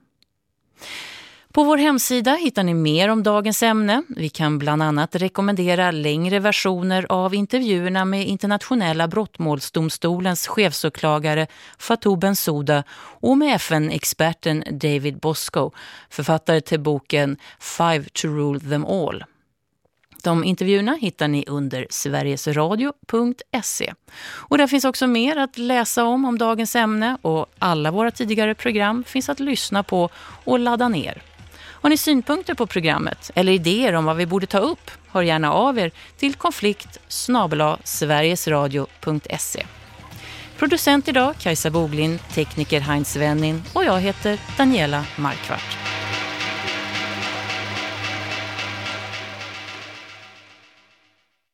På vår hemsida hittar ni mer om dagens ämne. Vi kan bland annat rekommendera längre versioner av intervjuerna med internationella brottmålsdomstolens chefsåklagare Fatou Bensouda och med FN-experten David Bosco, författare till boken Five to Rule Them All. De intervjuerna hittar ni under sverigesradio.se. Och där finns också mer att läsa om om dagens ämne och alla våra tidigare program finns att lyssna på och ladda ner. Har ni synpunkter på programmet eller idéer om vad vi borde ta upp? Hör gärna av er till konflikt sverigesradio.se. Producent idag Kajsa Boglin, tekniker Heinz Wennin och jag heter Daniela Markvart.